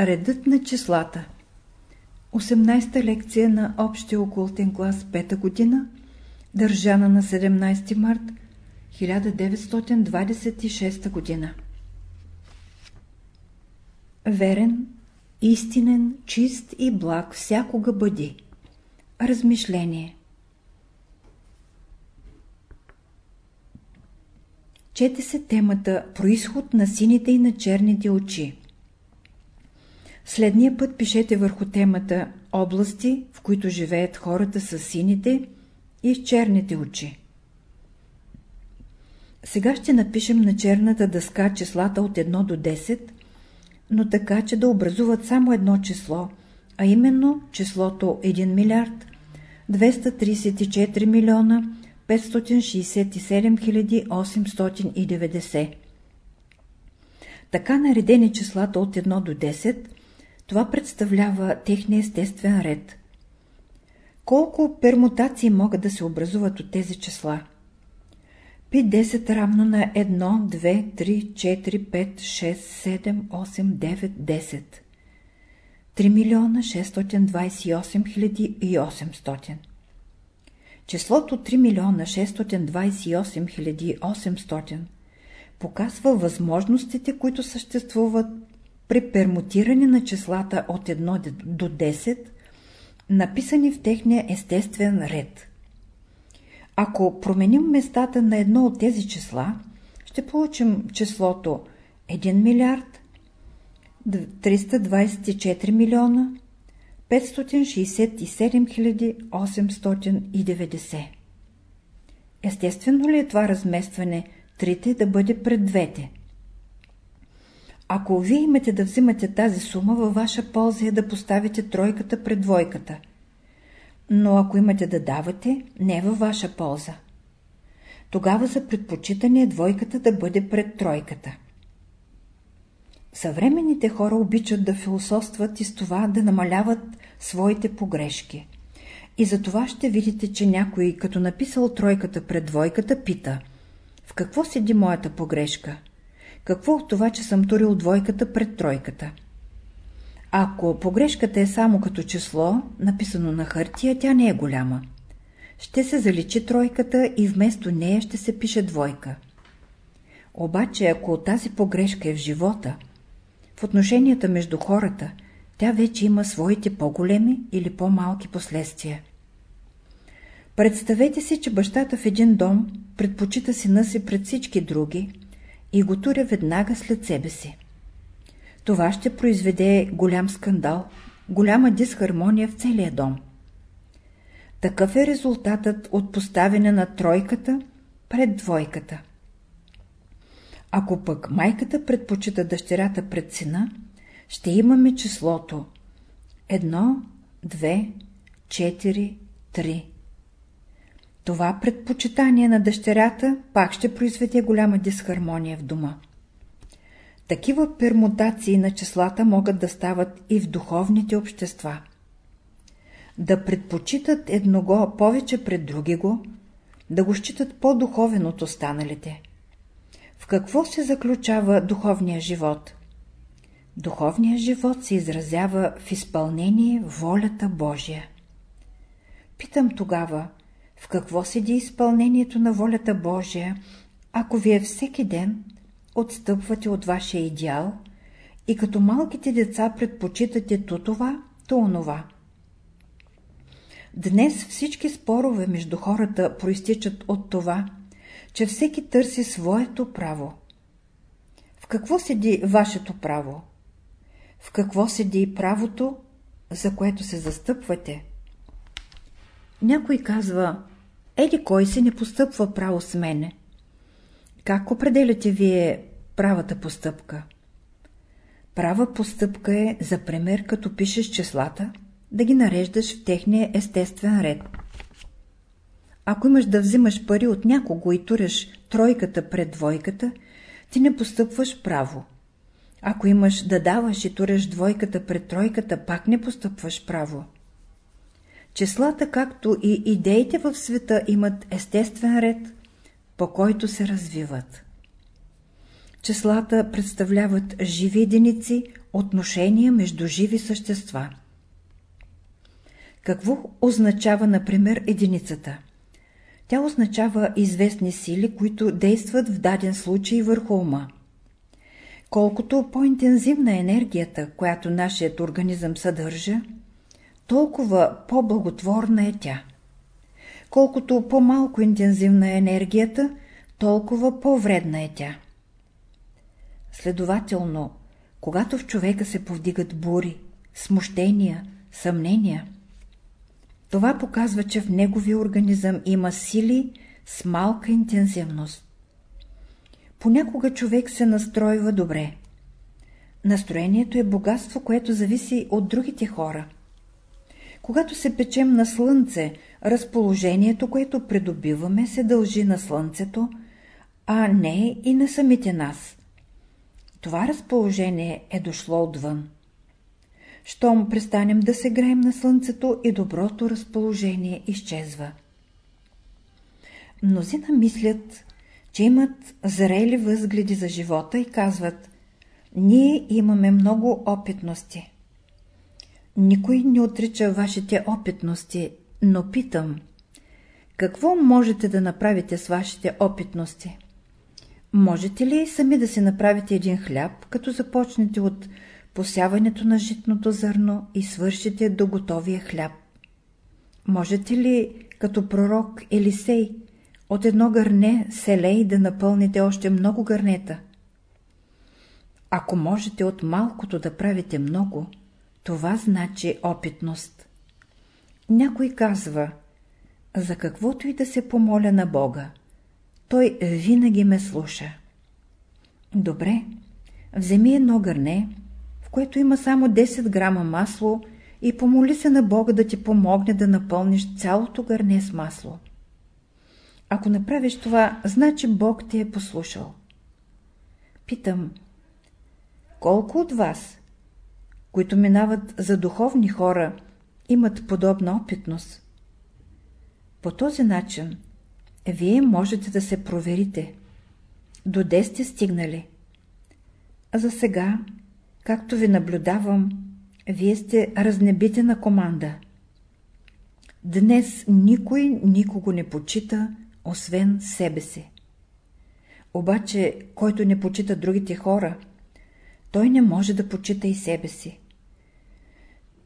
Редът на числата 18-та лекция на Общия окултен клас 5 година, държана на 17 март 1926 година. Верен, истинен, чист и благ всякога бъди. Размишление Чете се темата Происход на сините и на черните очи. Следния път пишете върху темата области, в които живеят хората с сините и с черните очи. Сега ще напишем на черната дъска числата от 1 до 10, но така, че да образуват само едно число, а именно числото 1 милиард 234 милиона 567 890. Така наредени числата от 1 до 10, това представлява техния естествен ред. Колко пермутации могат да се образуват от тези числа? Пи 10 равно на 1, 2, 3, 4, 5, 6, 7, 8, 9, 10. 3 милиона 628 хиляди и 800. Числото 3 милиона 628 хиляди 800 показва възможностите, които съществуват при пермутиране на числата от 1 до 10, написани в техния естествен ред. Ако променим местата на едно от тези числа, ще получим числото 1 милиард 324 милиона 567 890. Естествено ли е това разместване трите да бъде пред двете? Ако вие имате да взимате тази сума, във ваша полза е да поставите тройката пред двойката. Но ако имате да давате, не е във ваша полза. Тогава за предпочитане е двойката да бъде пред тройката. Съвременните хора обичат да философстват и с това да намаляват своите погрешки. И за това ще видите, че някой, като написал тройката пред двойката, пита В какво седи моята погрешка? Какво от това, че съм турил двойката пред тройката? Ако погрешката е само като число, написано на хартия, тя не е голяма. Ще се заличи тройката и вместо нея ще се пише двойка. Обаче, ако тази погрешка е в живота, в отношенията между хората, тя вече има своите по-големи или по-малки последствия. Представете си, че бащата в един дом предпочита сина си пред всички други и го туря веднага след себе си. Това ще произведе голям скандал, голяма дисхармония в целия дом. Такъв е резултатът от поставяне на тройката пред двойката. Ако пък майката предпочита дъщерята пред сина, ще имаме числото 1, 2, 4, 3. Това предпочитание на дъщерята пак ще произведе голяма дисхармония в дома. Такива пермутации на числата могат да стават и в духовните общества. Да предпочитат едного повече пред други го, да го считат по-духовен от останалите. В какво се заключава духовния живот? Духовният живот се изразява в изпълнение волята Божия. Питам тогава, в какво седи изпълнението на волята Божия, ако вие всеки ден отстъпвате от вашия идеал и като малките деца предпочитате то това, то онова. Днес всички спорове между хората проистичат от това, че всеки търси своето право. В какво седи вашето право? В какво седи правото, за което се застъпвате? Някой казва, еди кой се не постъпва право с мене. Как определяте вие правата постъпка? Права постъпка е, за пример, като пишеш числата, да ги нареждаш в техния естествен ред. Ако имаш да взимаш пари от някого и туреш тройката пред двойката, ти не постъпваш право. Ако имаш да даваш и туреш двойката пред тройката, пак не постъпваш право. Числата, както и идеите в света, имат естествен ред, по който се развиват. Числата представляват живи единици отношения между живи същества. Какво означава, например, единицата? Тя означава известни сили, които действат в даден случай върху ума. Колкото по-интензивна е енергията, която нашият организъм съдържа, толкова по-благотворна е тя. Колкото по-малко интензивна е енергията, толкова по-вредна е тя. Следователно, когато в човека се повдигат бури, смущения, съмнения, това показва, че в неговия организъм има сили с малка интензивност. Понякога човек се настройва добре. Настроението е богатство, което зависи от другите хора. Когато се печем на слънце, разположението, което придобиваме, се дължи на слънцето, а не и на самите нас. Това разположение е дошло отвън. Щом престанем да се греем на слънцето и доброто разположение изчезва. Мнозина мислят, че имат зрели възгледи за живота и казват Ние имаме много опитности. Никой не отрича вашите опитности, но питам Какво можете да направите с вашите опитности? Можете ли сами да си направите един хляб, като започнете от посяването на житното зърно и свършите до готовия хляб? Можете ли, като пророк Елисей, от едно гърне селей да напълните още много гърнета? Ако можете от малкото да правите много, това значи опитност. Някой казва, за каквото и да се помоля на Бога, той винаги ме слуша. Добре, вземи едно гърне, в което има само 10 грама масло и помоли се на Бога да ти помогне да напълниш цялото гърне с масло. Ако направиш това, значи Бог те е послушал. Питам, колко от вас, които минават за духовни хора, имат подобна опитност? По този начин, вие можете да се проверите. До сте стигнали. А за сега, както ви наблюдавам, вие сте разнебите команда. Днес никой никого не почита, освен себе си. Обаче, който не почита другите хора, той не може да почита и себе си.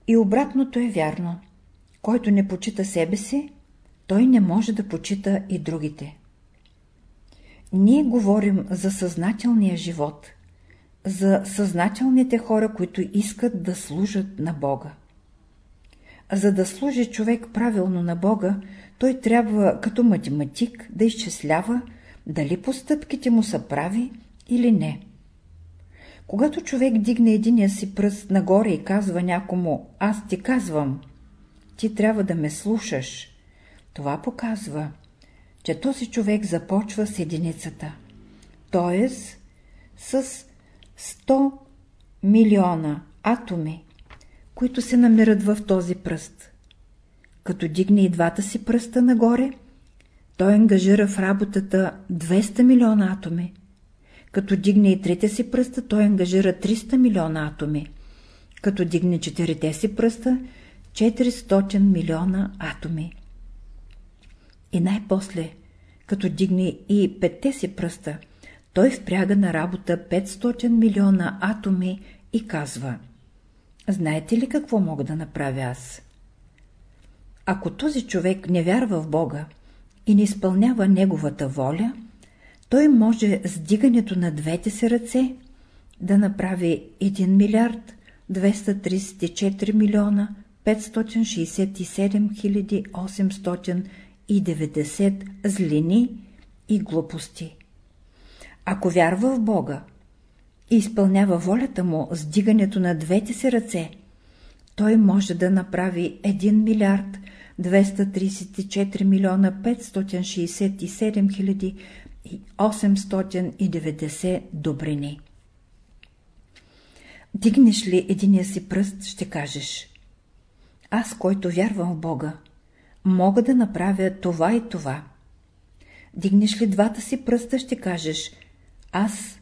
И обратното е вярно. Който не почита себе си, той не може да почита и другите. Ние говорим за съзнателния живот, за съзнателните хора, които искат да служат на Бога. За да служи човек правилно на Бога, той трябва като математик да изчислява дали постъпките му са прави или не. Когато човек дигне единия си пръст нагоре и казва някому «Аз ти казвам», ти трябва да ме слушаш. Това показва, че този човек започва с единицата, т.е. с 100 милиона атоми, които се намират в този пръст. Като дигне и двата си пръста нагоре, той ангажира в работата 200 милиона атоми. Като дигне и трите си пръста, той ангажира 300 милиона атоми. Като дигне четирите си пръста, 400 милиона атоми. И най-после, като дигне и петте си пръста, той впряга на работа 500 милиона атоми и казва Знаете ли какво мога да направя аз? Ако този човек не вярва в Бога и не изпълнява Неговата воля, той може с дигането на двете си ръце да направи 1 милиард 234 милиона 567 890 злини и глупости. Ако вярва в Бога и изпълнява волята му с дигането на двете си ръце, той може да направи 1 милиард 234 милиона 567 хиляди 890 добрини. Дигнеш ли единия си пръст, ще кажеш Аз, който вярвам в Бога, мога да направя това и това. Дигнеш ли двата си пръста, ще кажеш Аз,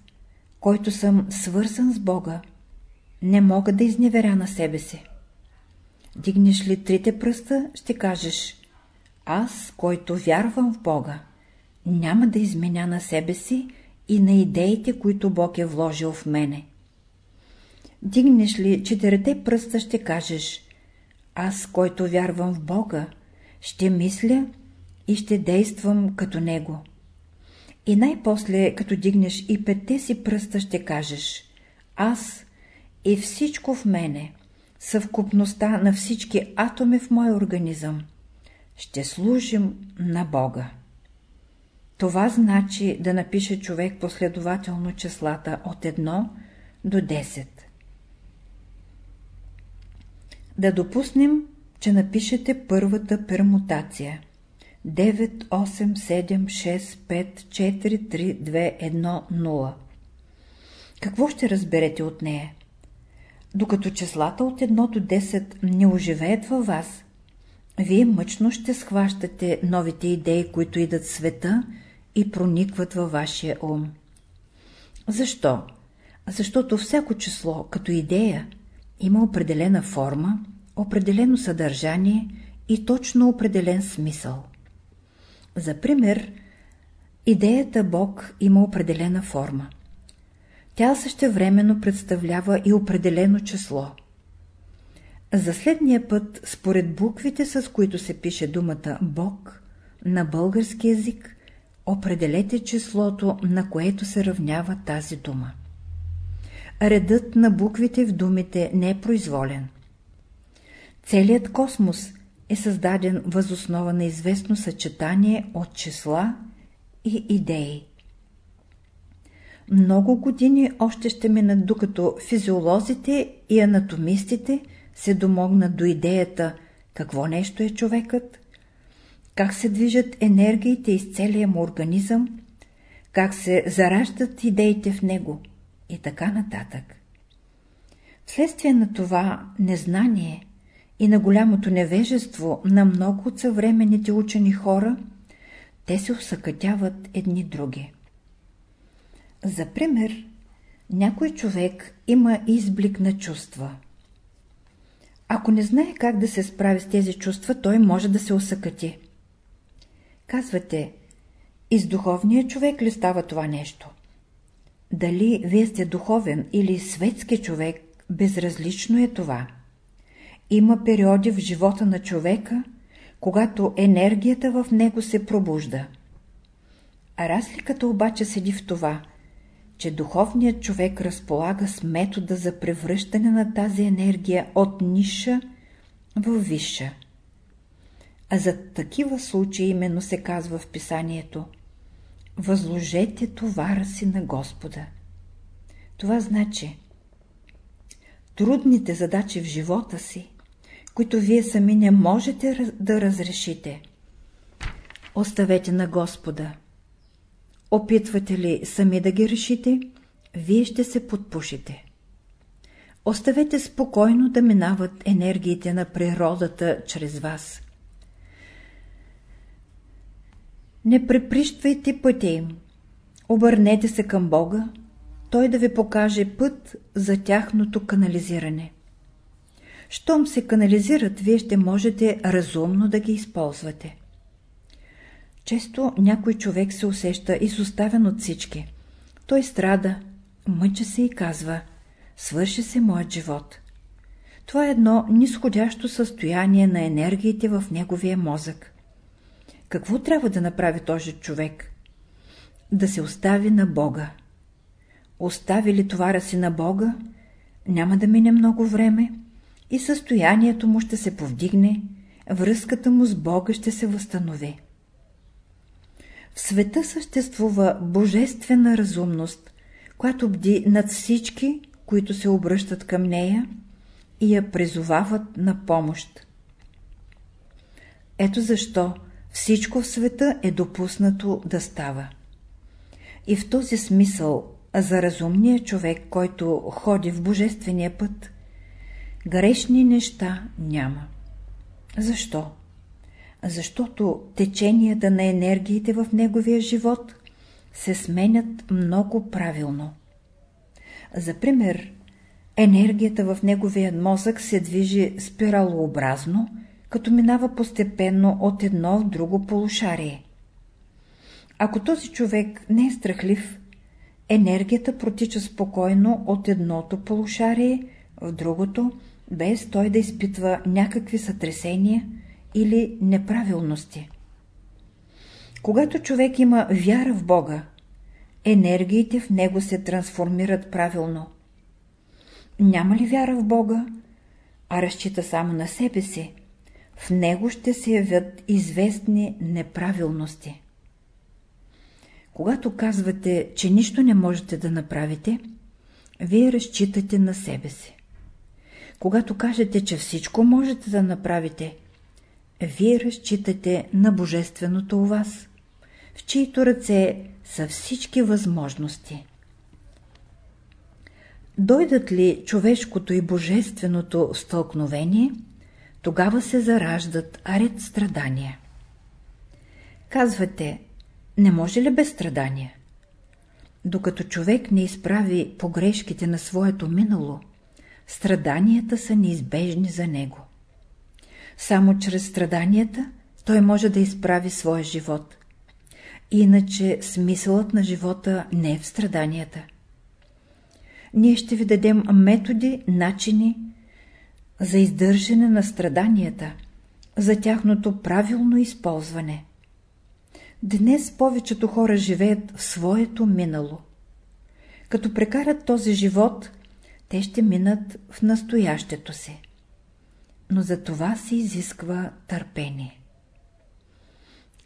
който съм свързан с Бога, не мога да изневеря на себе си. Дигнеш ли трите пръста, ще кажеш Аз, който вярвам в Бога, няма да изменя на себе си и на идеите, които Бог е вложил в мене. Дигнеш ли четирите пръста, ще кажеш Аз, който вярвам в Бога, ще мисля и ще действам като Него. И най-после, като дигнеш и петте си пръста, ще кажеш Аз и всичко в мене, съвкупността на всички атоми в моя организъм, ще служим на Бога. Това значи да напише човек последователно числата от 1 до 10. Да допуснем, че напишете първата пермутация. 9, 8, 7, 6, 5, 4, 3, 2, 1, 0. Какво ще разберете от нея? Докато числата от 1 до 10 не оживеят във вас, вие мъчно ще схващате новите идеи, които идат в света и проникват във вашия ум. Защо? Защото всяко число, като идея, има определена форма, определено съдържание и точно определен смисъл. За пример, идеята Бог има определена форма. Тя същевременно представлява и определено число. За следния път, според буквите, с които се пише думата Бог, на български язик, определете числото, на което се равнява тази дума. Редът на буквите в думите не е произволен. Целият космос е създаден възоснова на известно съчетание от числа и идеи. Много години още ще минат, докато физиолозите и анатомистите се домогнат до идеята какво нещо е човекът, как се движат енергиите из целия му организъм, как се зараждат идеите в него и така нататък. Вследствие на това незнание и на голямото невежество на много от съвременните учени хора, те се усъкътяват едни други. За пример, някой човек има изблик на чувства. Ако не знае как да се справи с тези чувства, той може да се усъкати. Казвате, и с духовния човек ли става това нещо? Дали вие сте духовен или светски човек, безразлично е това. Има периоди в живота на човека, когато енергията в него се пробужда. А разликата обаче седи в това, че духовният човек разполага с метода за превръщане на тази енергия от ниша в висша. А за такива случаи именно се казва в писанието Възложете товара си на Господа. Това значи трудните задачи в живота си, които вие сами не можете да разрешите, оставете на Господа. Опитвате ли сами да ги решите, вие ще се подпушите. Оставете спокойно да минават енергиите на природата чрез вас. Не преприщвайте пътя им. Обърнете се към Бога, Той да ви покаже път за тяхното канализиране. Щом се канализират, вие ще можете разумно да ги използвате. Често някой човек се усеща изоставен от всички. Той страда, мъча се и казва «Свърши се моят живот». Това е едно нисходящо състояние на енергиите в неговия мозък. Какво трябва да направи този човек? Да се остави на Бога. Остави ли товара си на Бога, няма да мине много време и състоянието му ще се повдигне, връзката му с Бога ще се възстанови. В света съществува божествена разумност, която бди над всички, които се обръщат към нея и я призовават на помощ. Ето защо всичко в света е допуснато да става. И в този смисъл за разумния човек, който ходи в божествения път, грешни неща няма. Защо? Защото теченията на енергиите в неговия живот се сменят много правилно. За пример, енергията в неговия мозък се движи спиралообразно, като минава постепенно от едно в друго полушарие. Ако този човек не е страхлив, енергията протича спокойно от едното полушарие в другото, без той да изпитва някакви сътресения или неправилности. Когато човек има вяра в Бога, енергиите в него се трансформират правилно. Няма ли вяра в Бога, а разчита само на себе си, в него ще се явят известни неправилности. Когато казвате, че нищо не можете да направите, вие разчитате на себе си. Когато кажете, че всичко можете да направите, вие разчитате на Божественото у вас, в чието ръце са всички възможности. Дойдат ли човешкото и божественото стълкновение, тогава се зараждат аред страдания. Казвате, не може ли без страдания? Докато човек не изправи погрешките на своето минало, страданията са неизбежни за него. Само чрез страданията той може да изправи своя живот. Иначе смисълът на живота не е в страданията. Ние ще ви дадем методи, начини за издържане на страданията, за тяхното правилно използване. Днес повечето хора живеят в своето минало. Като прекарат този живот, те ще минат в настоящето си. Но за това се изисква търпение.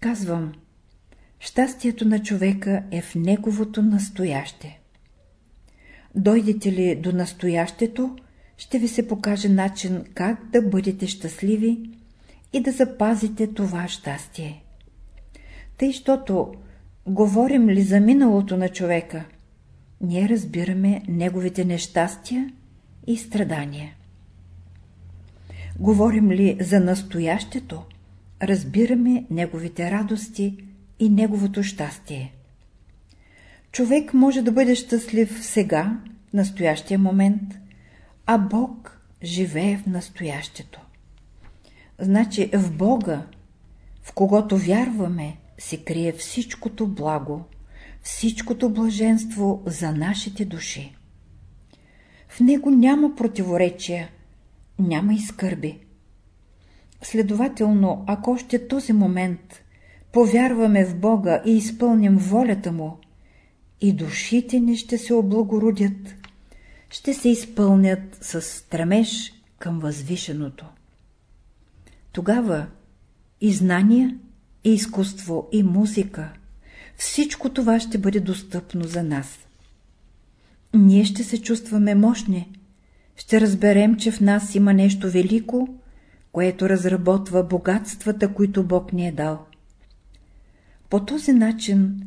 Казвам, щастието на човека е в неговото настояще. Дойдете ли до настоящето, ще ви се покаже начин как да бъдете щастливи и да запазите това щастие. Тъй, щото говорим ли за миналото на човека, ние разбираме неговите нещастия и страдания. Говорим ли за настоящето, разбираме неговите радости и неговото щастие. Човек може да бъде щастлив сега, в настоящия момент, а Бог живее в настоящето. Значи в Бога, в когото вярваме, се крие всичкото благо, всичкото блаженство за нашите души. В него няма противоречия, няма и скърби. Следователно, ако още този момент повярваме в Бога и изпълним волята Му, и душите ни ще се облагородят, ще се изпълнят с стремеж към възвишеното. Тогава и знания, и изкуство, и музика, всичко това ще бъде достъпно за нас. Ние ще се чувстваме мощни, ще разберем, че в нас има нещо велико, което разработва богатствата, които Бог ни е дал. По този начин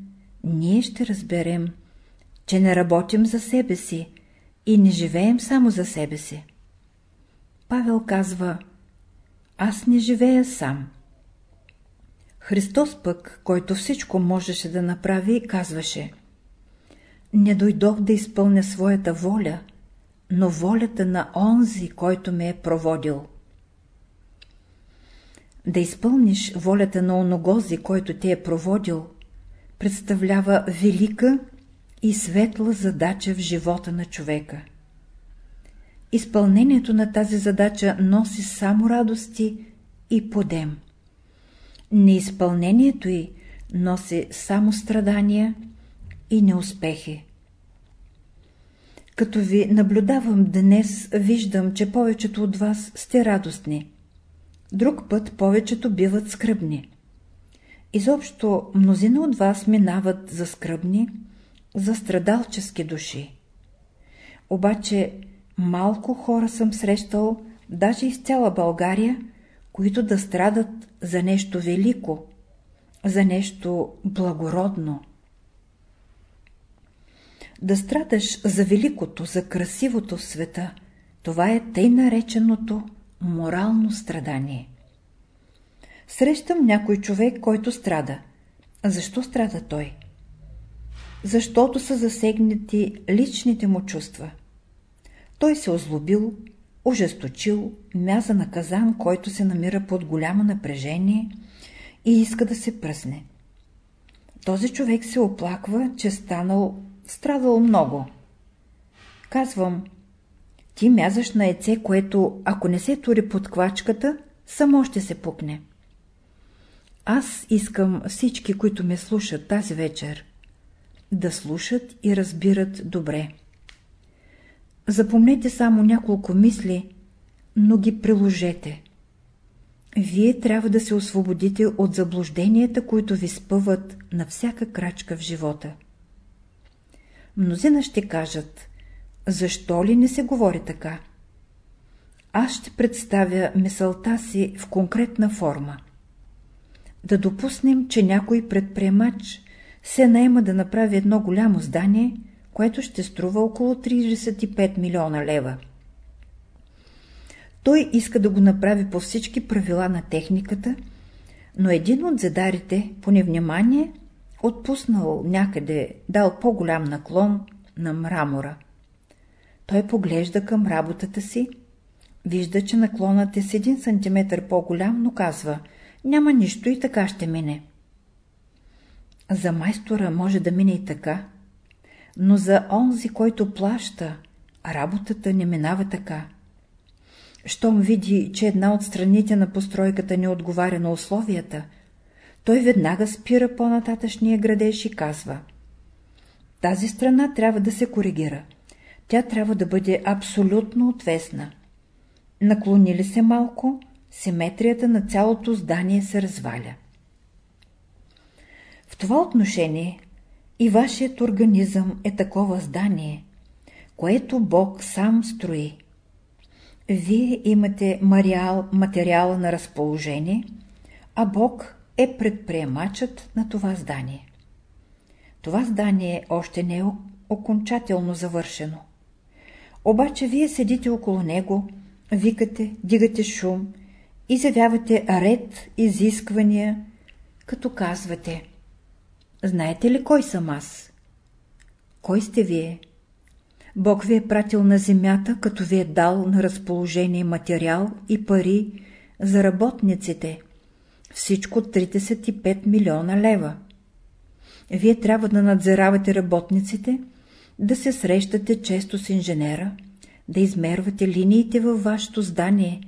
ние ще разберем, че не работим за себе си и не живеем само за себе си. Павел казва, аз не живея сам. Христос пък, който всичко можеше да направи, казваше Не дойдох да изпълня своята воля, но волята на онзи, който ме е проводил. Да изпълниш волята на оногози, който те е проводил, представлява велика и светла задача в живота на човека. Изпълнението на тази задача носи само радости и подем неизпълнението й носи само страдания и неуспехи. Като ви наблюдавам днес, виждам, че повечето от вас сте радостни. Друг път повечето биват скръбни. Изобщо мнозина от вас минават за скръбни, за страдалчески души. Обаче малко хора съм срещал, даже из цяла България, които да страдат за нещо велико, за нещо благородно. Да страдаш за великото, за красивото в света, това е тъй нареченото морално страдание. Срещам някой човек, който страда. Защо страда той? Защото са засегнати личните му чувства. той се озлобил, ожесточил, мяза на казан, който се намира под голямо напрежение и иска да се пръсне. Този човек се оплаква, че станал, страдал много. Казвам, ти мязаш на яйце, което, ако не се тури под квачката, само ще се пукне. Аз искам всички, които ме слушат тази вечер, да слушат и разбират добре. Запомнете само няколко мисли, но ги приложете. Вие трябва да се освободите от заблужденията, които ви спъват на всяка крачка в живота. Мнозина ще кажат, защо ли не се говори така? Аз ще представя мисълта си в конкретна форма. Да допуснем, че някой предприемач се наема да направи едно голямо здание, което ще струва около 35 милиона лева. Той иска да го направи по всички правила на техниката, но един от задарите по невнимание отпуснал някъде, дал по-голям наклон на мрамора. Той поглежда към работата си, вижда, че наклонът е с един сантиметр по-голям, но казва, няма нищо и така ще мине. За майстора може да мине и така, но за онзи, който плаща, работата не минава така. Щом види, че една от страните на постройката не отговаря на условията, той веднага спира по-нататъчния градеж и казва Тази страна трябва да се коригира. Тя трябва да бъде абсолютно отвесна. Наклони ли се малко, симетрията на цялото здание се разваля. В това отношение и вашият организъм е такова здание, което Бог сам строи. Вие имате материал, материала на разположение, а Бог е предприемачът на това здание. Това здание още не е окончателно завършено. Обаче вие седите около него, викате, дигате шум, изявявате ред изисквания, като казвате Знаете ли кой съм аз? Кой сте вие? Бог ви е пратил на земята, като ви е дал на разположение материал и пари за работниците. Всичко 35 милиона лева. Вие трябва да надзиравате работниците, да се срещате често с инженера, да измервате линиите във вашето здание,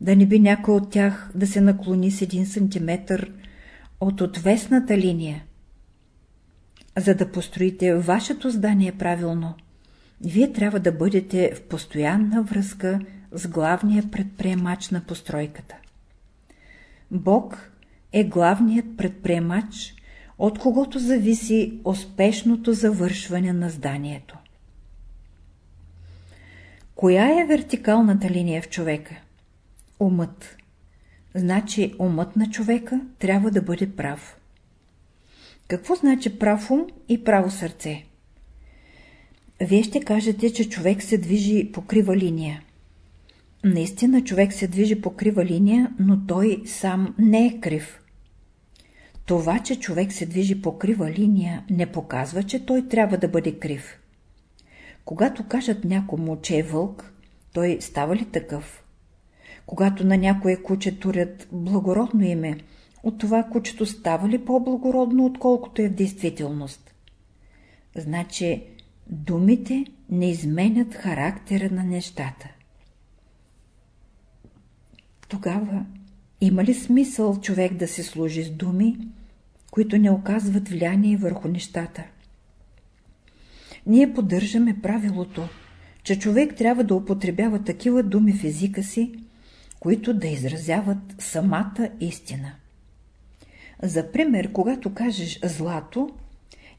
да не би някой от тях да се наклони с един сантиметр от отвесната линия. За да построите вашето здание правилно, вие трябва да бъдете в постоянна връзка с главния предприемач на постройката. Бог е главният предприемач, от когото зависи успешното завършване на зданието. Коя е вертикалната линия в човека? Умът. Значи умът на човека трябва да бъде прав. Какво значи прав ум и право сърце? Вие ще кажете, че човек се движи по крива линия. Наистина човек се движи по крива линия, но той сам не е крив. Това, че човек се движи по крива линия, не показва, че той трябва да бъде крив. Когато кажат някому, че е вълк, той става ли такъв? Когато на някое куче турят благородно име, от това кучето става ли по-благородно, отколкото е в действителност? Значи, думите не изменят характера на нещата. Тогава има ли смисъл човек да се служи с думи, които не оказват влияние върху нещата? Ние поддържаме правилото, че човек трябва да употребява такива думи в езика си, които да изразяват самата истина. За пример, когато кажеш злато,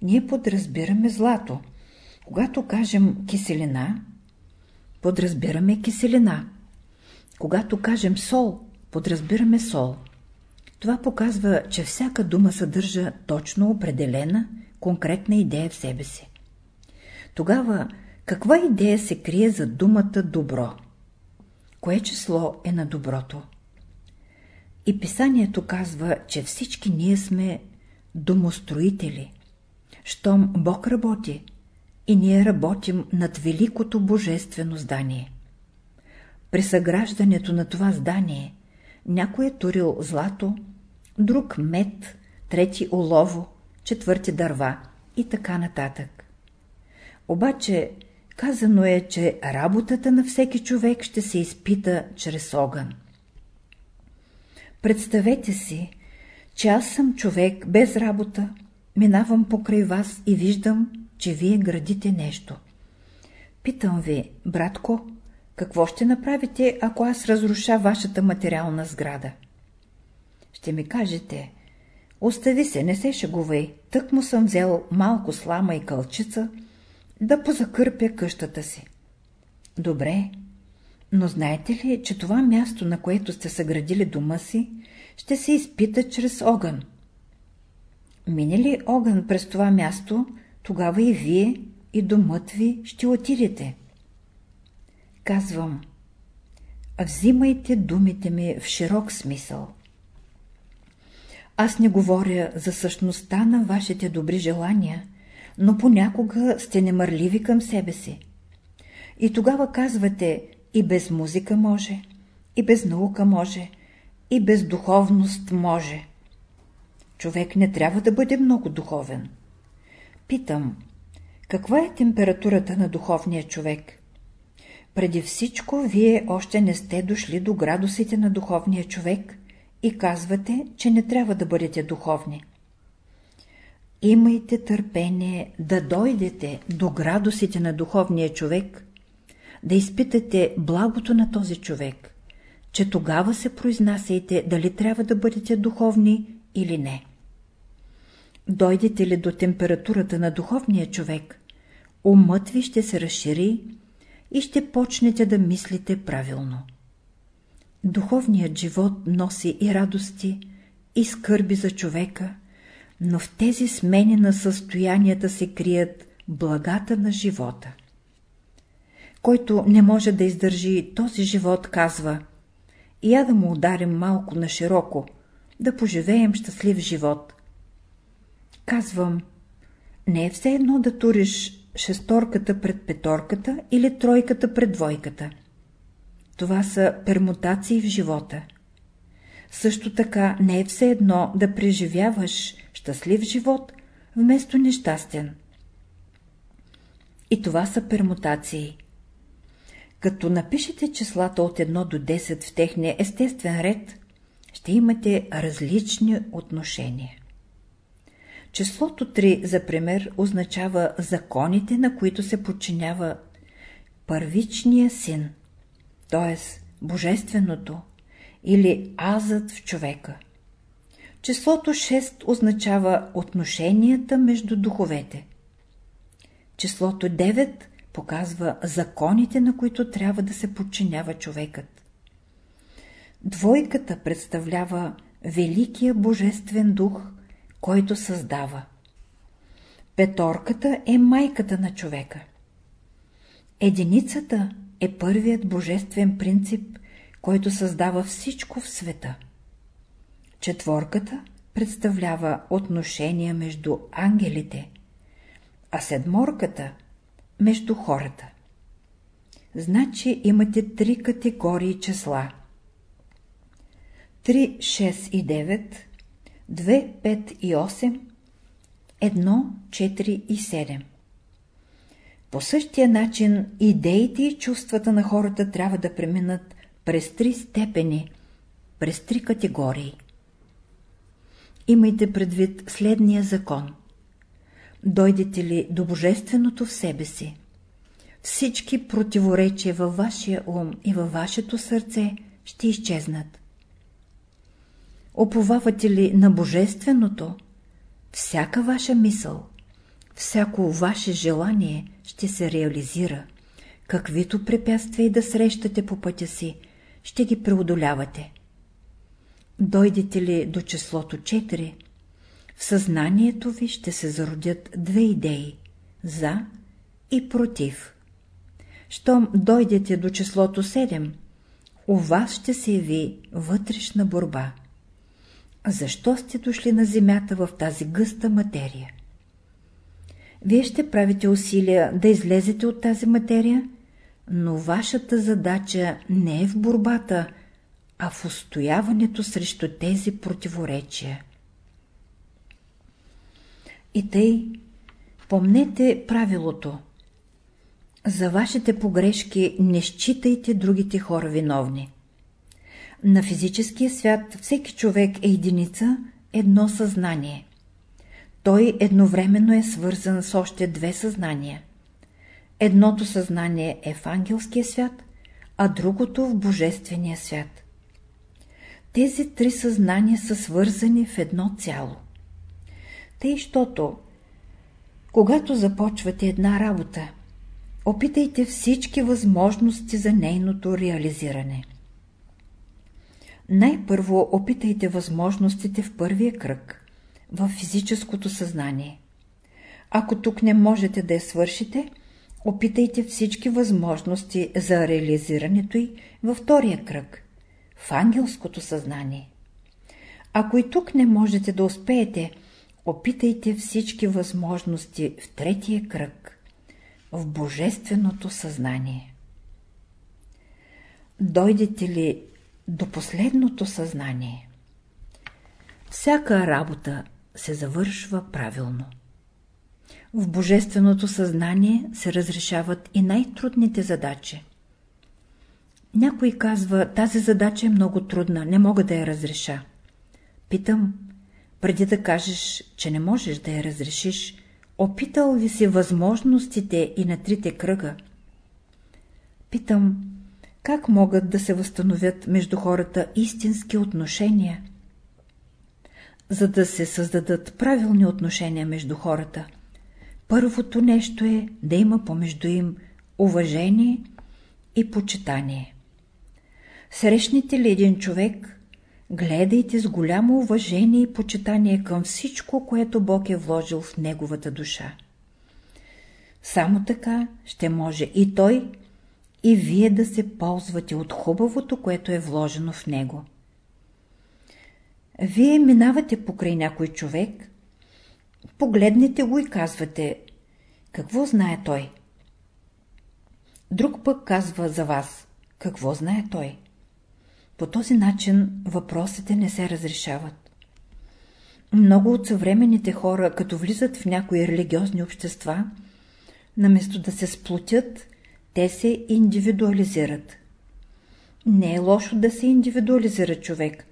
ние подразбираме злато. Когато кажем киселина, подразбираме киселина. Когато кажем сол, подразбираме сол. Това показва, че всяка дума съдържа точно определена, конкретна идея в себе си. Тогава, каква идея се крие за думата добро? Кое число е на доброто? И писанието казва, че всички ние сме домостроители. Щом Бог работи, и ние работим над великото божествено здание. При съграждането на това здание някой е турил злато, друг мед, трети олово, четвърти дърва и така нататък. Обаче казано е, че работата на всеки човек ще се изпита чрез огън. Представете си, че аз съм човек без работа, минавам покрай вас и виждам, че вие градите нещо. Питам ви, братко, какво ще направите, ако аз разруша вашата материална сграда? Ще ми кажете, остави се, не се шегувай, тък му съм взел малко слама и кълчица, да позакърпя къщата си. Добре, но знаете ли, че това място, на което сте съградили дома си, ще се изпита чрез огън? Мине ли огън през това място, тогава и вие, и домът ви ще отидете. Казвам, взимайте думите ми в широк смисъл. Аз не говоря за същността на вашите добри желания, но понякога сте немърливи към себе си. И тогава казвате, и без музика може, и без наука може, и без духовност може. Човек не трябва да бъде много духовен. Питам, каква е температурата на духовния човек? Преди всичко, вие още не сте дошли до градусите на духовния човек и казвате, че не трябва да бъдете духовни. Имайте търпение да дойдете до градусите на духовния човек, да изпитате благото на този човек, че тогава се произнасяйте дали трябва да бъдете духовни или не. Дойдете ли до температурата на духовния човек, умът ви ще се разшири и ще почнете да мислите правилно. Духовният живот носи и радости, и скърби за човека, но в тези смени на състоянията се крият благата на живота. Който не може да издържи този живот, казва «Я да му ударим малко на широко, да поживеем щастлив живот». Казвам, не е все едно да туриш шесторката пред петорката или тройката пред двойката. Това са пермутации в живота. Също така не е все едно да преживяваш щастлив живот вместо нещастен. И това са пермутации. Като напишете числата от 1 до 10 в техния естествен ред, ще имате различни отношения. Числото 3, за пример, означава законите, на които се подчинява първичния син, т.е. божественото или азът в човека. Числото 6 означава отношенията между духовете. Числото 9 показва законите, на които трябва да се подчинява човекът. Двойката представлява Великия Божествен дух – който създава. Петорката е майката на човека. Единицата е първият божествен принцип, който създава всичко в света. Четворката представлява отношения между ангелите, а седморката – между хората. Значи имате три категории числа. 3, 6 и 9 2, 5 и 8, 1, 4 и 7. По същия начин идеите и чувствата на хората трябва да преминат през три степени, през три категории. Имайте предвид следния закон. Дойдете ли до Божественото в себе си, всички противоречия във вашия ум и във вашето сърце ще изчезнат. Оповавате ли на Божественото? Всяка ваша мисъл, всяко ваше желание ще се реализира. Каквито препятствия и да срещате по пътя си, ще ги преодолявате. Дойдете ли до числото 4, в съзнанието ви ще се зародят две идеи – за и против. Щом дойдете до числото 7, у вас ще се яви вътрешна борба – защо сте дошли на земята в тази гъста материя? Вие ще правите усилия да излезете от тази материя, но вашата задача не е в борбата, а в устояването срещу тези противоречия. И тъй, помнете правилото. За вашите погрешки не считайте другите хора виновни. На физическия свят всеки човек е единица, едно съзнание. Той едновременно е свързан с още две съзнания. Едното съзнание е в ангелския свят, а другото в божествения свят. Тези три съзнания са свързани в едно цяло. Тъй, щото, когато започвате една работа, опитайте всички възможности за нейното реализиране. Най-първо опитайте възможностите в първия кръг, в физическото съзнание. Ако тук не можете да я свършите, опитайте всички възможности за реализирането й във втория кръг, в ангелското съзнание. Ако и тук не можете да успеете, опитайте всички възможности в третия кръг, в божественото съзнание. Дойдете ли до последното съзнание, всяка работа се завършва правилно. В божественото съзнание се разрешават и най-трудните задачи. Някой казва, тази задача е много трудна, не мога да я разреша. Питам, преди да кажеш, че не можеш да я разрешиш, опитал ли си възможностите и на трите кръга? Питам, как могат да се възстановят между хората истински отношения? За да се създадат правилни отношения между хората, първото нещо е да има помежду им уважение и почитание. Срещнете ли един човек, гледайте с голямо уважение и почитание към всичко, което Бог е вложил в неговата душа. Само така ще може и той, и вие да се ползвате от хубавото, което е вложено в него. Вие минавате покрай някой човек, погледнете го и казвате, какво знае той? Друг пък казва за вас, какво знае той? По този начин въпросите не се разрешават. Много от съвременните хора, като влизат в някои религиозни общества, наместо да се сплотят, те се индивидуализират. Не е лошо да се индивидуализира човек,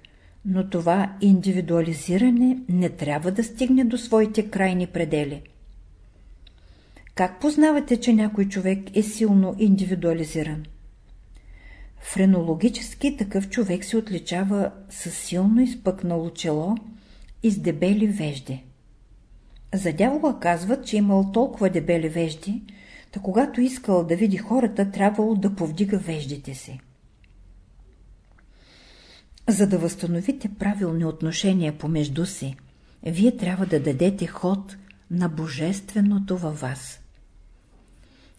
но това индивидуализиране не трябва да стигне до своите крайни предели. Как познавате, че някой човек е силно индивидуализиран? Френологически такъв човек се отличава с силно изпъкнало чело и с дебели вежди. За дявола казват, че имал толкова дебели вежди, та когато искал да види хората, трябвало да повдига веждите си. За да възстановите правилни отношения помежду си, вие трябва да дадете ход на Божественото във вас.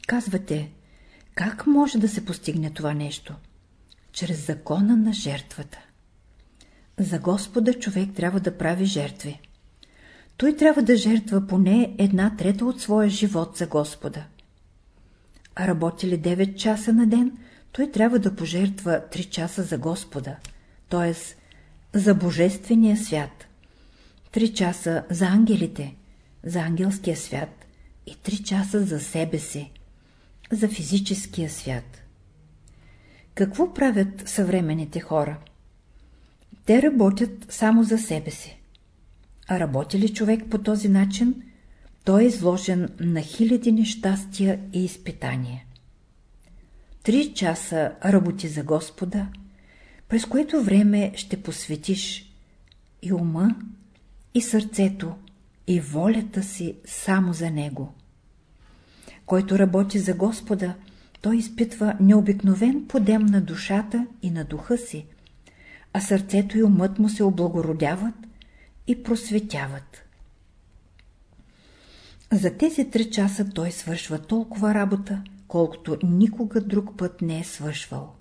Казвате, как може да се постигне това нещо? Чрез закона на жертвата. За Господа човек трябва да прави жертви. Той трябва да жертва поне една трета от своя живот за Господа. А работи ли 9 часа на ден, той трябва да пожертва 3 часа за Господа – т.е. за Божествения свят, три часа за ангелите, за ангелския свят и три часа за себе си, за физическия свят. Какво правят съвременните хора? Те работят само за себе си. А работи ли човек по този начин, той е изложен на хиляди нещастия и изпитания. Три часа работи за Господа – през което време ще посветиш и ума, и сърцето, и волята си само за Него. Който работи за Господа, той изпитва необикновен подем на душата и на духа си, а сърцето и умът му се облагородяват и просветяват. За тези три часа той свършва толкова работа, колкото никога друг път не е свършвал.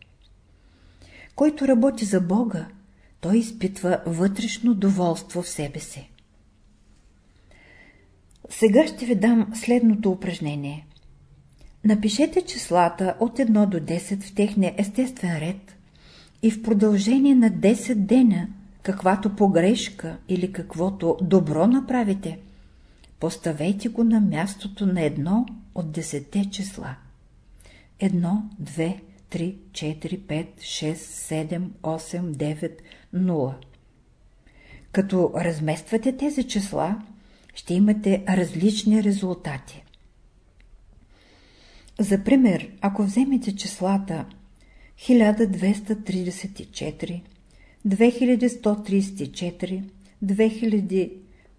Който работи за Бога, той изпитва вътрешно доволство в себе си. Сега ще ви дам следното упражнение. Напишете числата от 1 до 10 в техния естествен ред и в продължение на 10 дена, каквато погрешка или каквото добро направите, поставете го на мястото на едно от 10 числа. 1, 2, 3, 4, 5, 6, 7, 8, 9, 0. Като размествате тези числа, ще имате различни резултати. За пример, ако вземете числата 1234, 2134,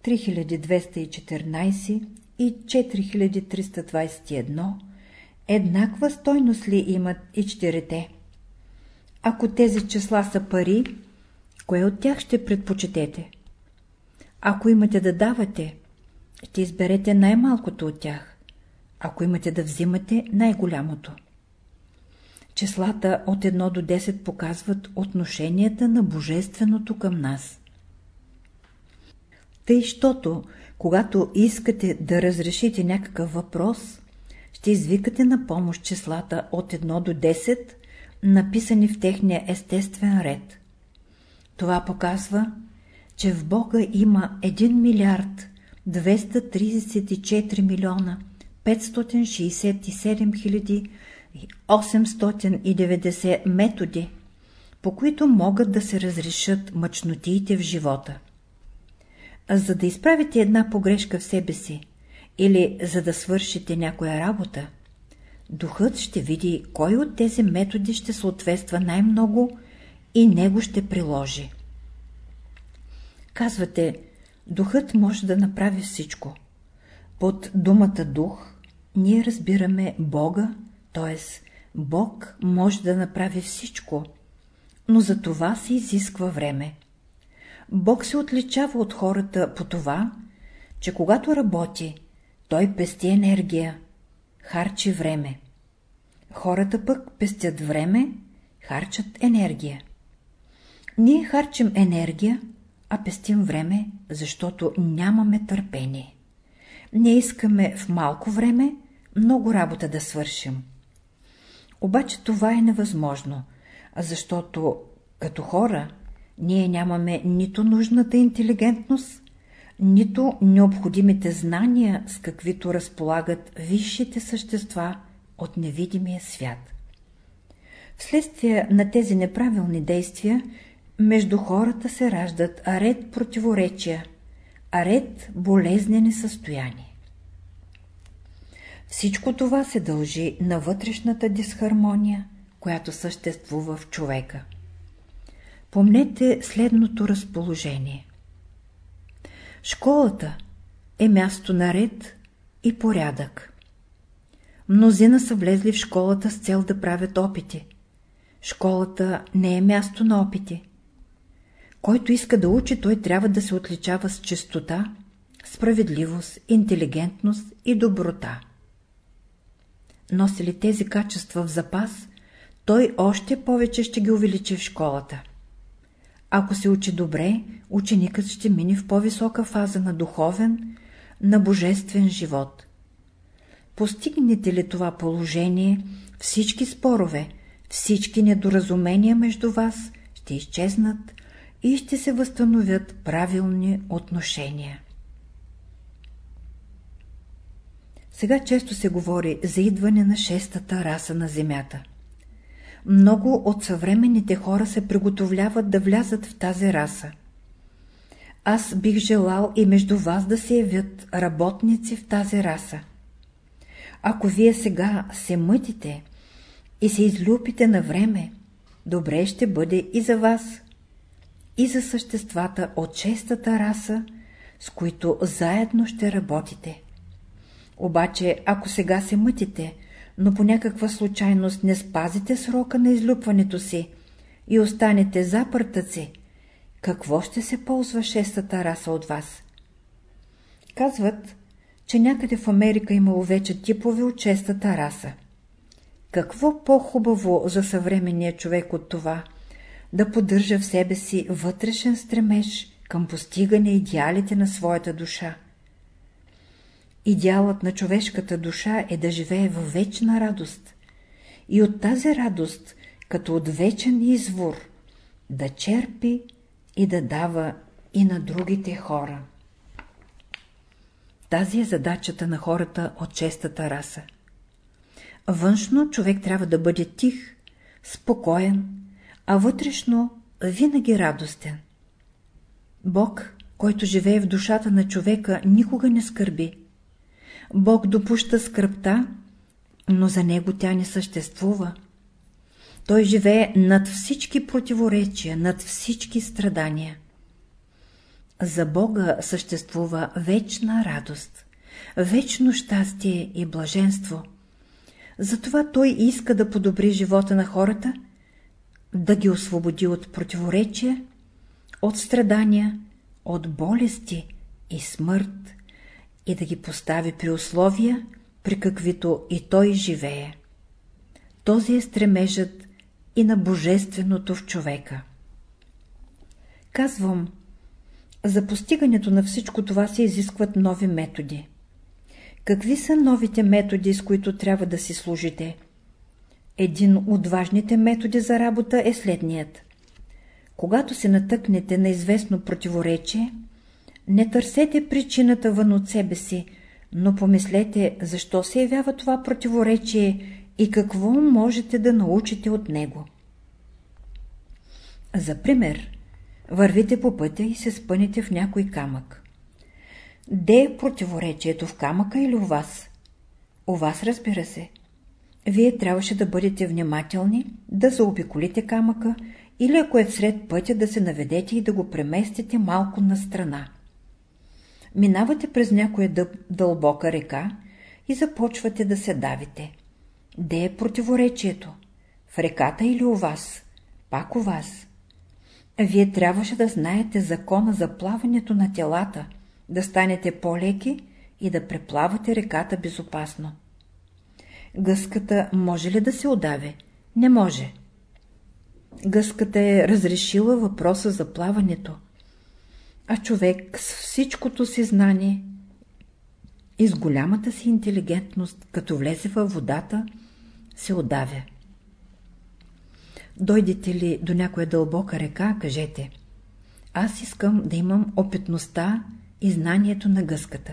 3214 и 4321, еднаква стойност ли имат и четирите? Ако тези числа са пари, кое от тях ще предпочетете? Ако имате да давате, ще изберете най-малкото от тях. Ако имате да взимате най-голямото. Числата от 1 до 10 показват отношенията на Божественото към нас. Тъй, щото, когато искате да разрешите някакъв въпрос, ще извикате на помощ числата от 1 до 10, написани в техния естествен ред. Това показва, че в Бога има 1 милиард 234 милиона 567 хиляди 890 методи, по които могат да се разрешат мъчнотиите в живота. За да изправите една погрешка в себе си или за да свършите някоя работа, духът ще види кой от тези методи ще съответства най-много и него ще приложи. Казвате, духът може да направи всичко. Под думата дух ние разбираме Бога, т.е. Бог може да направи всичко, но за това се изисква време. Бог се отличава от хората по това, че когато работи, той пести енергия, харчи време. Хората пък пестят време, харчат енергия. Ние харчим енергия, а пестим време, защото нямаме търпение. Не искаме в малко време много работа да свършим. Обаче това е невъзможно, защото като хора ние нямаме нито нужната интелигентност, нито необходимите знания, с каквито разполагат висшите същества от невидимия свят. Вследствие на тези неправилни действия, между хората се раждат ред противоречия, ред болезнени състояния. Всичко това се дължи на вътрешната дисхармония, която съществува в човека. Помнете следното разположение. Школата е място на ред и порядък. Мнозина са влезли в школата с цел да правят опити. Школата не е място на опити. Който иска да учи, той трябва да се отличава с чистота, справедливост, интелигентност и доброта. Носи ли тези качества в запас, той още повече ще ги увеличи в школата. Ако се учи добре, ученикът ще мине в по-висока фаза на духовен, на божествен живот. Постигнете ли това положение, всички спорове, всички недоразумения между вас ще изчезнат и ще се възстановят правилни отношения. Сега често се говори за идване на шестата раса на Земята. Много от съвременните хора се приготовляват да влязат в тази раса. Аз бих желал и между вас да се явят работници в тази раса. Ако вие сега се мътите и се излюпите на време, добре ще бъде и за вас, и за съществата от шестата раса, с които заедно ще работите. Обаче, ако сега се мътите, но по някаква случайност не спазите срока на излюпването си и останете запъртъци, какво ще се ползва шестата раса от вас? Казват, че някъде в Америка имало вече типове от шестата раса. Какво по-хубаво за съвременния човек от това? Да поддържа в себе си вътрешен стремеж към постигане идеалите на своята душа. Идеалът на човешката душа е да живее в вечна радост. И от тази радост, като от вечен извор, да черпи и да дава и на другите хора. Тази е задачата на хората от честата раса. Външно човек трябва да бъде тих, спокоен, а вътрешно винаги радостен. Бог, който живее в душата на човека, никога не скърби. Бог допуща скръпта, но за него тя не съществува. Той живее над всички противоречия, над всички страдания. За Бога съществува вечна радост, вечно щастие и блаженство. Затова Той иска да подобри живота на хората, да ги освободи от противоречия, от страдания, от болести и смърт и да ги постави при условия, при каквито и Той живее. Този е стремежът и на Божественото в човека. Казвам, за постигането на всичко това се изискват нови методи. Какви са новите методи, с които трябва да си служите? Един от важните методи за работа е следният. Когато се натъкнете на известно противоречие, не търсете причината вън от себе си, но помислете, защо се явява това противоречие и какво можете да научите от него. За пример, вървите по пътя и се спънете в някой камък. Де е противоречието в камъка или у вас? У вас, разбира се. Вие трябваше да бъдете внимателни, да заобиколите камъка или ако е всред пътя да се наведете и да го преместите малко на страна. Минавате през някоя дълбока река и започвате да се давите. Де е противоречието? В реката или у вас? Пак у вас. Вие трябваше да знаете закона за плаването на телата, да станете по-леки и да преплавате реката безопасно. Гъската може ли да се отдави? Не може. Гъската е разрешила въпроса за плаването, а човек с всичкото си знание и с голямата си интелигентност, като влезе във водата, се отдавя. Дойдете ли до някоя дълбока река, кажете Аз искам да имам опитността и знанието на гъската.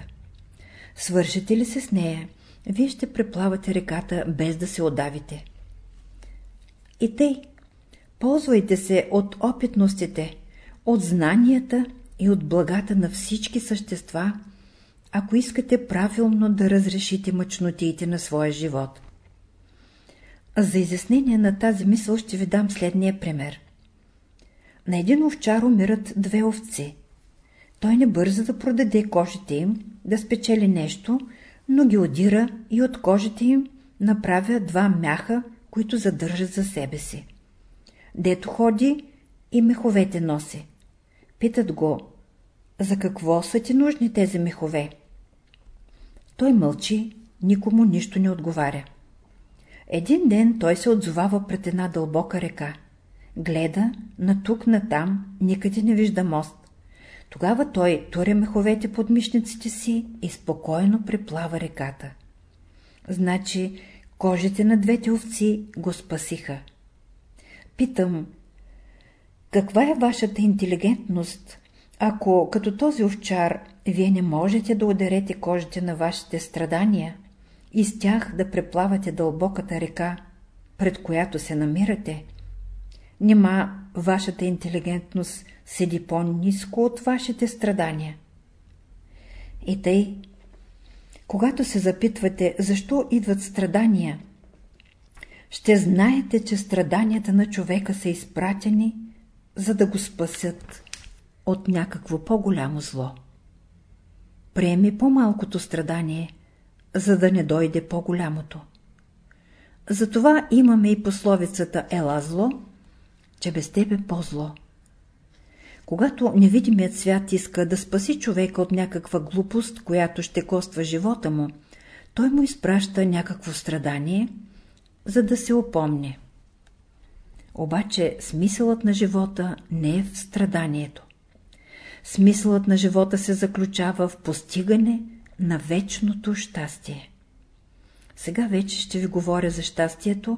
Свършите ли се с нея, вие ще преплавате реката без да се отдавите. И тъй, ползвайте се от опитностите, от знанията и от благата на всички същества, ако искате правилно да разрешите мъчнотиите на своя живот. За изяснение на тази мисъл ще ви дам следния пример. На един овчар умират две овци. Той не бърза да продаде кожите им, да спечели нещо, но ги одира и от кожите им направя два мяха, които задържат за себе си. Дето ходи и меховете носи. Питат го, за какво са ти нужни тези мехове? Той мълчи, никому нищо не отговаря. Един ден той се отзовава пред една дълбока река. Гледа на тук, на там, никъде не вижда мост. Тогава той туря меховете под мишниците си и спокойно преплава реката. Значи, кожите на двете овци го спасиха. Питам, каква е вашата интелигентност, ако като този овчар вие не можете да ударете кожите на вашите страдания и с тях да преплавате дълбоката река, пред която се намирате? Нима вашата интелигентност седи по-низко от вашите страдания. И тъй, когато се запитвате, защо идват страдания, ще знаете, че страданията на човека са изпратени, за да го спасят от някакво по-голямо зло. Приеми по-малкото страдание, за да не дойде по-голямото. Затова имаме и пословицата «Ела зло», че без тебе по-зло. Когато невидимият свят иска да спаси човека от някаква глупост, която ще коства живота му, той му изпраща някакво страдание, за да се опомне. Обаче смисълът на живота не е в страданието. Смисълът на живота се заключава в постигане на вечното щастие. Сега вече ще ви говоря за щастието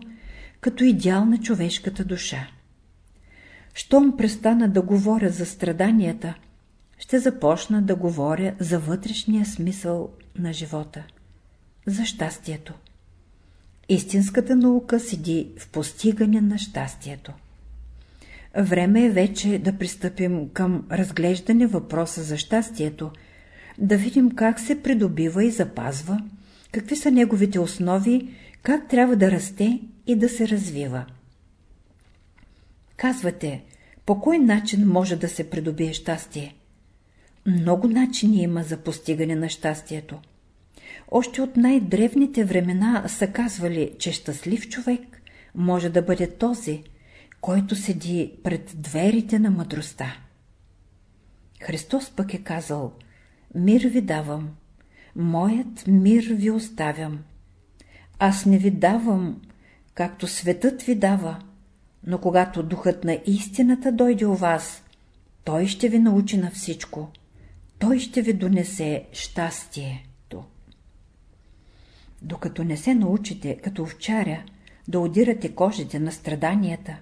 като идеал на човешката душа. Щом престана да говоря за страданията, ще започна да говоря за вътрешния смисъл на живота, за щастието. Истинската наука седи в постигане на щастието. Време е вече да пристъпим към разглеждане въпроса за щастието, да видим как се придобива и запазва, какви са неговите основи, как трябва да расте и да се развива. Казвате, по кой начин може да се придобие щастие? Много начини има за постигане на щастието. Още от най-древните времена са казвали, че щастлив човек може да бъде този, който седи пред дверите на мъдростта. Христос пък е казал, мир ви давам, моят мир ви оставям. Аз не ви давам, както светът ви дава, но когато духът на истината дойде у вас, той ще ви научи на всичко. Той ще ви донесе щастието. Докато не се научите, като овчаря, да удирате кожите на страданията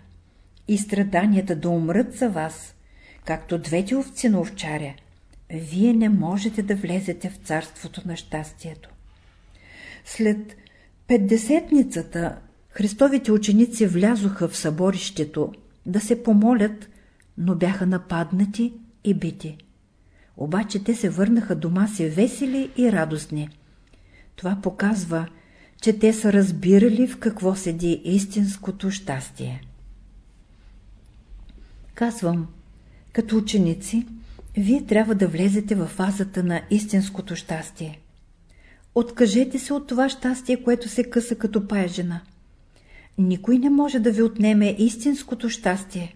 и страданията да умрат за вас, както двете овци на овчаря, вие не можете да влезете в царството на щастието. След петдесетницата Христовите ученици влязоха в съборището да се помолят, но бяха нападнати и бити. Обаче те се върнаха дома си весели и радостни. Това показва, че те са разбирали в какво седи истинското щастие. Казвам, като ученици, вие трябва да влезете в фазата на истинското щастие. Откажете се от това щастие, което се къса като пая жена. Никой не може да ви отнеме истинското щастие.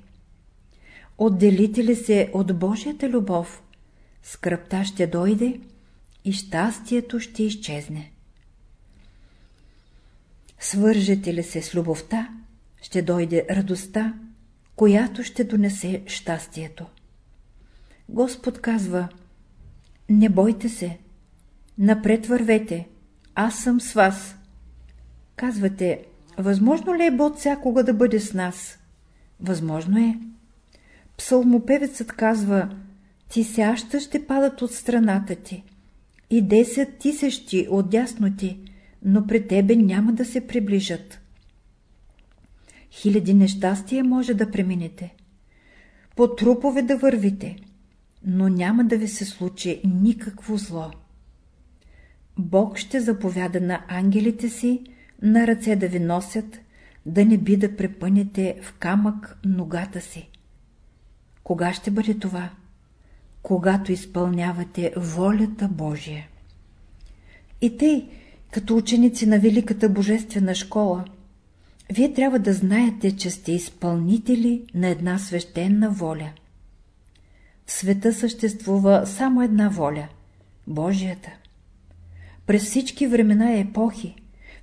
Отделите ли се от Божията любов, скръпта ще дойде и щастието ще изчезне. Свържете ли се с любовта, ще дойде радостта, която ще донесе щастието. Господ казва, не бойте се, напред вървете, аз съм с вас. Казвате, възможно ли е Бог всякога да бъде с нас? Възможно е. Псалмопевецът казва, ти сяща ще падат от страната ти и десет тисещи от дясно ти, но при тебе няма да се приближат. Хиляди нещастия може да преминете. По трупове да вървите, но няма да ви се случи никакво зло. Бог ще заповяда на ангелите си на ръце да ви носят, да не би да препънете в камък ногата си. Кога ще бъде това? Когато изпълнявате волята Божия. И тъй, като ученици на Великата Божествена школа, вие трябва да знаете, че сте изпълнители на една свещена воля. В света съществува само една воля – Божията. През всички времена и епохи,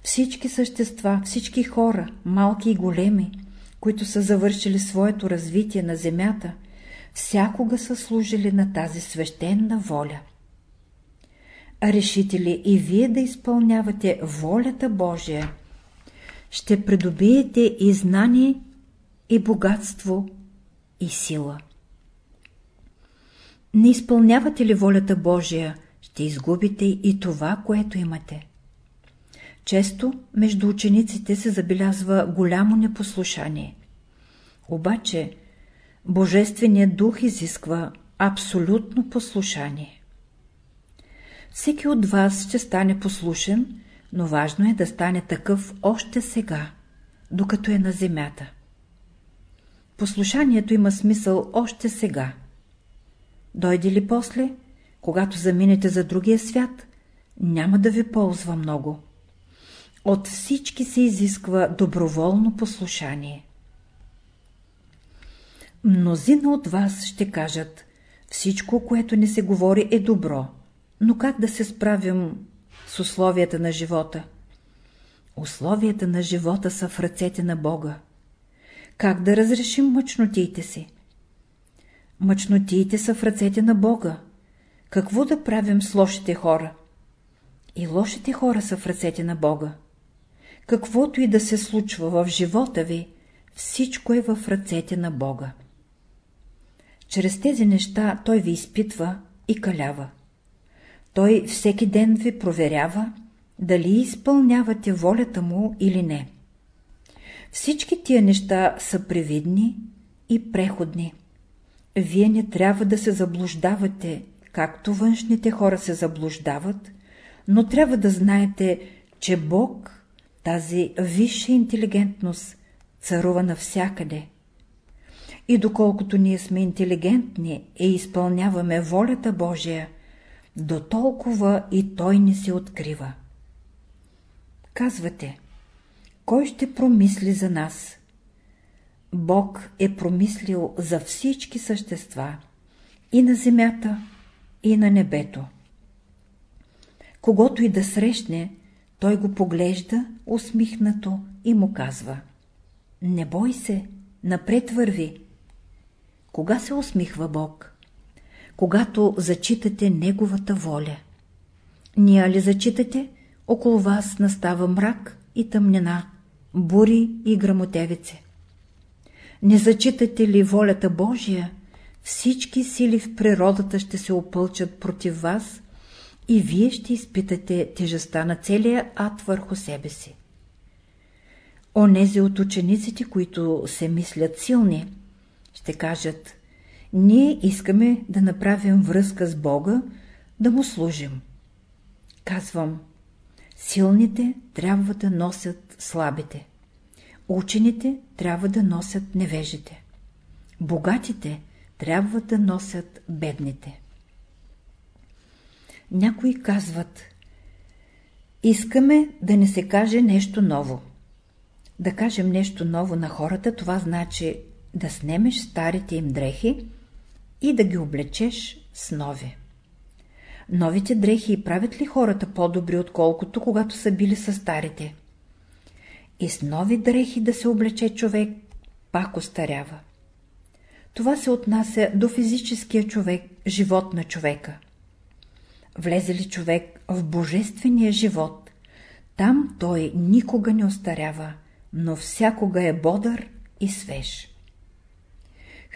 всички същества, всички хора, малки и големи, които са завършили своето развитие на земята, всякога са служили на тази свещена воля. Решите ли и вие да изпълнявате волята Божия, ще придобиете и знание, и богатство, и сила. Не изпълнявате ли волята Божия, ще изгубите и това, което имате. Често между учениците се забелязва голямо непослушание. Обаче Божественият дух изисква абсолютно послушание. Всеки от вас ще стане послушен, но важно е да стане такъв още сега, докато е на земята. Послушанието има смисъл още сега. Дойде ли после, когато заминете за другия свят, няма да ви ползва много. От всички се изисква доброволно послушание. Мнозина от вас ще кажат, всичко, което не се говори е добро, но как да се справим с условията на живота? Условията на живота са в ръцете на Бога. Как да разрешим мъчнотиите си? Мъчнотиите са в ръцете на Бога. Какво да правим с лошите хора? И лошите хора са в ръцете на Бога. Каквото и да се случва в живота ви, всичко е в ръцете на Бога. Чрез тези неща Той ви изпитва и калява. Той всеки ден ви проверява, дали изпълнявате волята му или не. Всички тия неща са привидни и преходни. Вие не трябва да се заблуждавате, както външните хора се заблуждават, но трябва да знаете, че Бог, тази висша интелигентност, царува навсякъде. И доколкото ние сме интелигентни и изпълняваме волята Божия, до толкова и Той ни се открива. Казвате, кой ще промисли за нас? Бог е промислил за всички същества, и на земята, и на небето. Когато и да срещне, той го поглежда усмихнато и му казва Не бой се, напред върви. Кога се усмихва Бог? Когато зачитате Неговата воля. Ния ли зачитате, около вас настава мрак и тъмнина, бури и грамотевице. Не зачитате ли волята Божия, всички сили в природата ще се опълчат против вас и вие ще изпитате тежестта на целия ад върху себе си. Онези от учениците, които се мислят силни, ще кажат ние искаме да направим връзка с Бога, да му служим. Казвам, силните трябва да носят слабите. Учените трябва да носят невежите. Богатите трябва да носят бедните. Някои казват Искаме да не се каже нещо ново. Да кажем нещо ново на хората, това значи да снемеш старите им дрехи и да ги облечеш с нови. Новите дрехи правят ли хората по-добри, отколкото когато са били с старите? И с нови дрехи да се облече човек, пак остарява. Това се отнася до физическия човек, живот на човека. Влезе ли човек в божествения живот, там той никога не остарява, но всякога е бодър и свеж.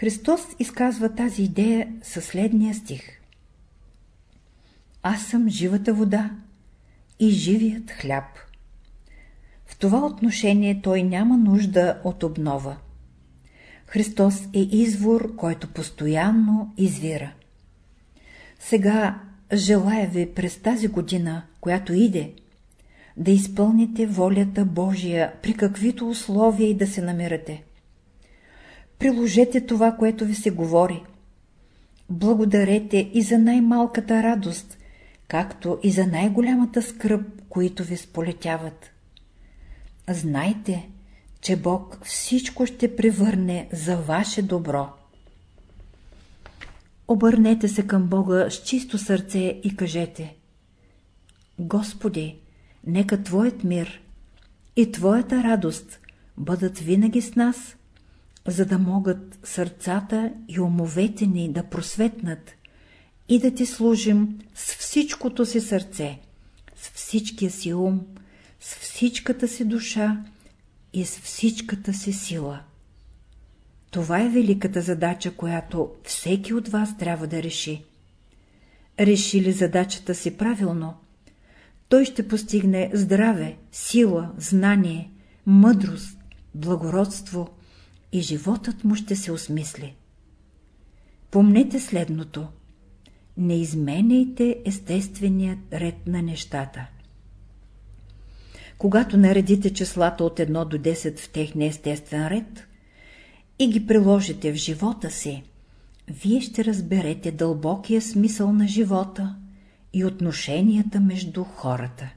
Христос изказва тази идея със следния стих. Аз съм живата вода и живият хляб. В това отношение той няма нужда от обнова. Христос е извор, който постоянно извира. Сега желая ви през тази година, която иде, да изпълните волята Божия при каквито условия и да се намирате. Приложете това, което ви се говори. Благодарете и за най-малката радост, както и за най-голямата скръп, които ви сполетяват. Знайте, че Бог всичко ще превърне за ваше добро. Обърнете се към Бога с чисто сърце и кажете Господи, нека Твоят мир и Твоята радост бъдат винаги с нас, за да могат сърцата и умовете ни да просветнат и да Ти служим с всичкото си сърце, с всичкия си ум, с всичката си душа и с всичката си сила. Това е великата задача, която всеки от вас трябва да реши. Реши ли задачата си правилно, той ще постигне здраве, сила, знание, мъдрост, благородство и животът му ще се осмисли. Помнете следното. Не изменяйте естественият ред на нещата. Когато наредите числата от 1 до 10 в техния естествен ред и ги приложите в живота си, вие ще разберете дълбокия смисъл на живота и отношенията между хората.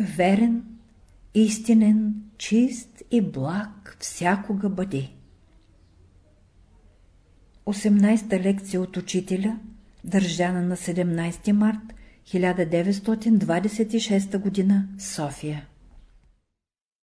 Верен, истинен, чист и благ всякога бъди. 18-та лекция от учителя, държана на 17 март 1926 г. София